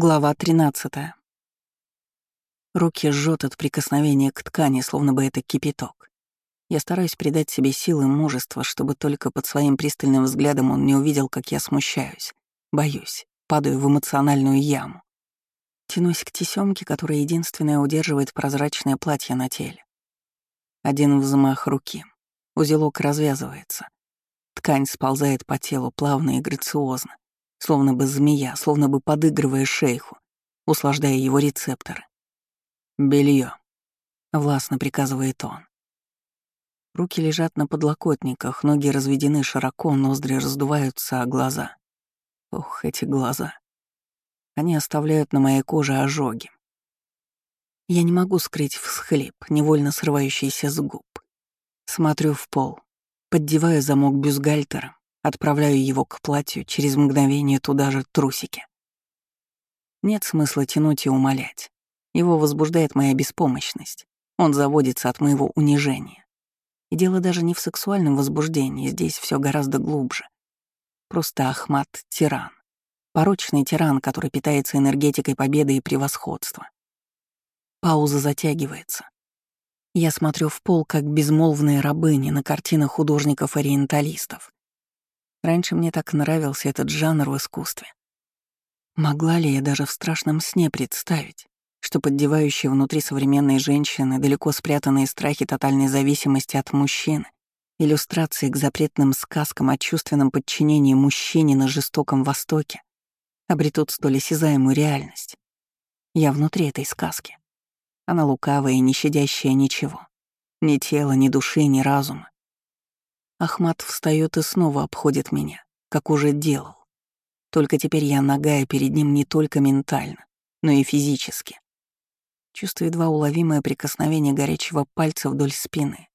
Глава 13. Руки жжет от прикосновения к ткани, словно бы это кипяток. Я стараюсь придать себе силы и мужество, чтобы только под своим пристальным взглядом он не увидел, как я смущаюсь, боюсь, падаю в эмоциональную яму. Тянусь к тесёмке, которая единственная удерживает прозрачное платье на теле. Один взмах руки. Узелок развязывается. Ткань сползает по телу плавно и грациозно словно бы змея, словно бы подыгрывая шейху, услаждая его рецепторы. Белье, властно приказывает он. Руки лежат на подлокотниках, ноги разведены широко, ноздри раздуваются, а глаза... Ох, эти глаза. Они оставляют на моей коже ожоги. Я не могу скрыть всхлип, невольно срывающийся с губ. Смотрю в пол, поддеваю замок бюстгальтера, Отправляю его к платью, через мгновение туда же трусики. Нет смысла тянуть и умолять. Его возбуждает моя беспомощность. Он заводится от моего унижения. И дело даже не в сексуальном возбуждении, здесь все гораздо глубже. Просто Ахмат — тиран. Порочный тиран, который питается энергетикой победы и превосходства. Пауза затягивается. Я смотрю в пол, как безмолвные рабыни на картинах художников-ориенталистов. Раньше мне так нравился этот жанр в искусстве. Могла ли я даже в страшном сне представить, что поддевающие внутри современной женщины далеко спрятанные страхи тотальной зависимости от мужчины, иллюстрации к запретным сказкам о чувственном подчинении мужчине на жестоком Востоке, обретут столь осязаемую реальность? Я внутри этой сказки. Она лукавая и не щадящая ничего. Ни тела, ни души, ни разума. Ахмат встает и снова обходит меня, как уже делал. Только теперь я ногая перед ним не только ментально, но и физически. Чувствую едва уловимое прикосновение горячего пальца вдоль спины.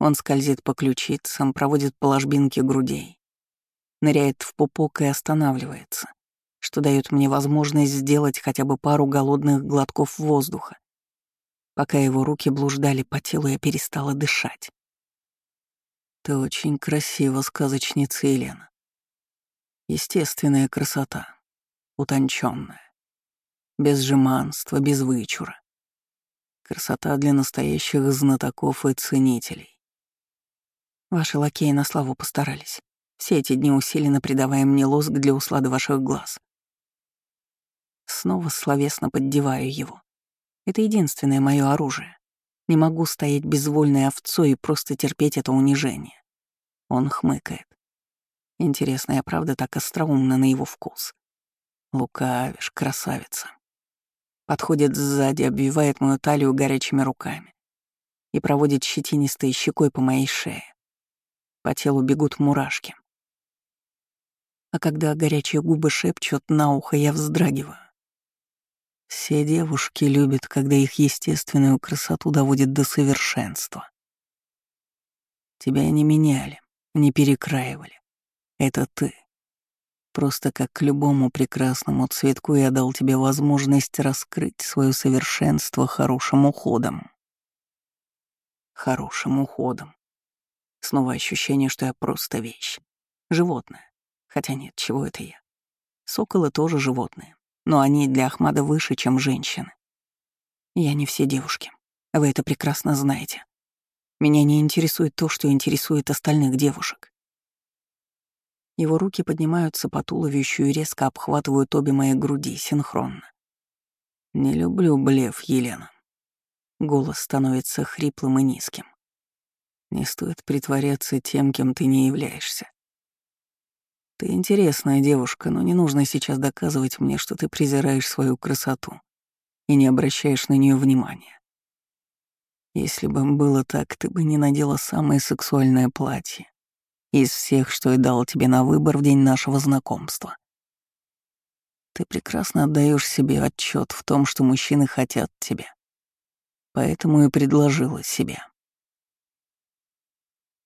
Он скользит по ключицам, проводит по ложбинке грудей, ныряет в пупок и останавливается, что дает мне возможность сделать хотя бы пару голодных глотков воздуха. Пока его руки блуждали по телу, я перестала дышать. Ты очень красива, сказочница Елена. Естественная красота, утонченная, без жеманства, без вычура. Красота для настоящих знатоков и ценителей. Ваши лакеи на славу постарались. Все эти дни усиленно придавая мне лоск для услады ваших глаз. Снова словесно поддеваю его. Это единственное мое оружие. Не могу стоять безвольной овцой и просто терпеть это унижение. Он хмыкает. Интересно, я правда так остроумна на его вкус. Лукавишь, красавица. Подходит сзади, обвивает мою талию горячими руками и проводит щетинистой щекой по моей шее. По телу бегут мурашки. А когда горячие губы шепчут на ухо, я вздрагиваю. Все девушки любят, когда их естественную красоту доводят до совершенства. Тебя не меняли, не перекраивали. Это ты. Просто как к любому прекрасному цветку я дал тебе возможность раскрыть свое совершенство хорошим уходом. Хорошим уходом. Снова ощущение, что я просто вещь. Животное. Хотя нет, чего это я? Соколы тоже животные но они для Ахмада выше, чем женщины. Я не все девушки. Вы это прекрасно знаете. Меня не интересует то, что интересует остальных девушек. Его руки поднимаются по туловищу и резко обхватывают обе мои груди синхронно. «Не люблю блеф, Елена». Голос становится хриплым и низким. Не стоит притворяться тем, кем ты не являешься. Ты интересная девушка, но не нужно сейчас доказывать мне, что ты презираешь свою красоту и не обращаешь на нее внимания. Если бы было так, ты бы не надела самое сексуальное платье из всех, что я дал тебе на выбор в день нашего знакомства. Ты прекрасно отдаешь себе отчет в том, что мужчины хотят тебя. Поэтому и предложила себя.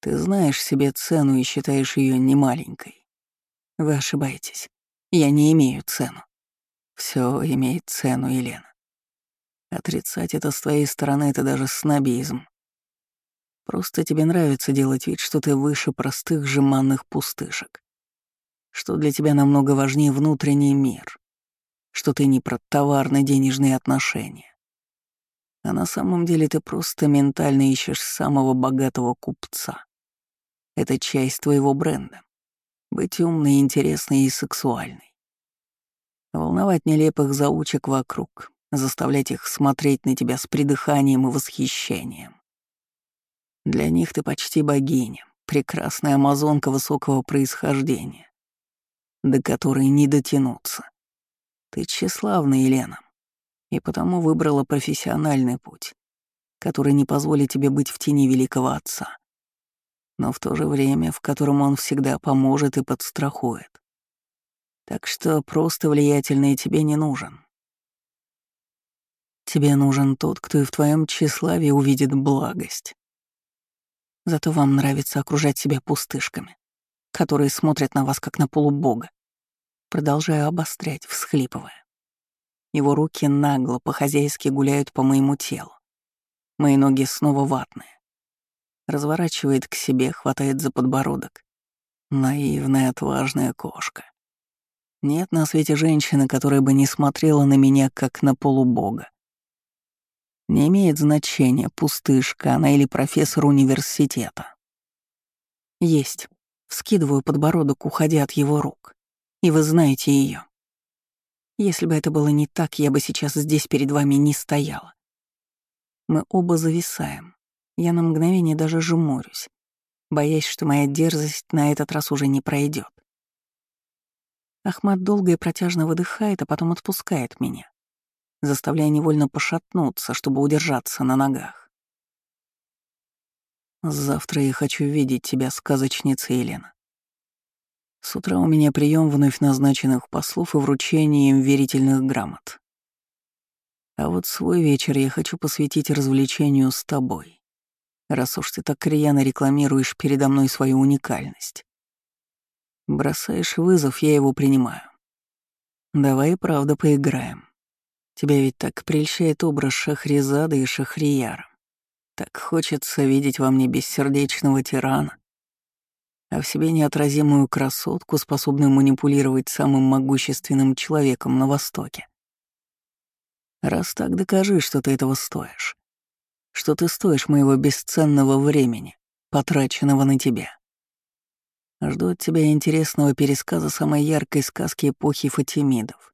Ты знаешь себе цену и считаешь ее немаленькой. Вы ошибаетесь. Я не имею цену. Все имеет цену, Елена. Отрицать это с твоей стороны — это даже снобизм. Просто тебе нравится делать вид, что ты выше простых жеманных пустышек. Что для тебя намного важнее внутренний мир. что ты не про товарно-денежные отношения. А на самом деле ты просто ментально ищешь самого богатого купца. Это часть твоего бренда. Быть умной, интересной и сексуальной. Волновать нелепых заучек вокруг, заставлять их смотреть на тебя с придыханием и восхищением. Для них ты почти богиня, прекрасная амазонка высокого происхождения, до которой не дотянуться. Ты тщеславна, Елена, и потому выбрала профессиональный путь, который не позволит тебе быть в тени великого отца, но в то же время, в котором он всегда поможет и подстрахует. Так что просто влиятельный тебе не нужен. Тебе нужен тот, кто и в твоем тщеславии увидит благость. Зато вам нравится окружать себя пустышками, которые смотрят на вас как на полубога. Продолжаю обострять, всхлипывая. Его руки нагло, по-хозяйски гуляют по моему телу. Мои ноги снова ватные. Разворачивает к себе, хватает за подбородок. Наивная, отважная кошка. Нет на свете женщины, которая бы не смотрела на меня, как на полубога. Не имеет значения, пустышка она или профессор университета. Есть. Вскидываю подбородок, уходя от его рук. И вы знаете ее. Если бы это было не так, я бы сейчас здесь перед вами не стояла. Мы оба зависаем. Я на мгновение даже жмурюсь, боясь, что моя дерзость на этот раз уже не пройдет. Ахмат долго и протяжно выдыхает, а потом отпускает меня, заставляя невольно пошатнуться, чтобы удержаться на ногах. Завтра я хочу видеть тебя, сказочница Елена. С утра у меня прием вновь назначенных послов и вручение им верительных грамот. А вот свой вечер я хочу посвятить развлечению с тобой, раз уж ты так рьяно рекламируешь передо мной свою уникальность. Бросаешь вызов, я его принимаю. Давай правда поиграем. Тебя ведь так прельщает образ Шахризада и Шахрияра. Так хочется видеть во мне бессердечного тирана, а в себе неотразимую красотку, способную манипулировать самым могущественным человеком на Востоке. Раз так, докажи, что ты этого стоишь. Что ты стоишь моего бесценного времени, потраченного на тебя. Жду от тебя интересного пересказа самой яркой сказки эпохи Фатимидов.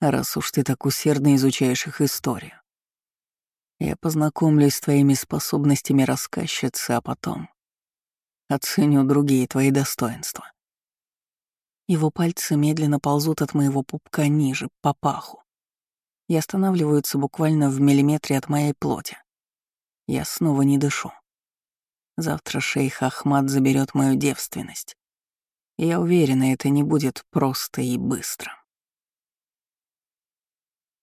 Раз уж ты так усердно изучаешь их историю. Я познакомлюсь с твоими способностями рассказчицы, а потом Оценю другие твои достоинства. Его пальцы медленно ползут от моего пупка ниже, по паху, и останавливаются буквально в миллиметре от моей плоти. Я снова не дышу. Завтра шейх Ахмад заберет мою девственность. я уверена, это не будет просто и быстро.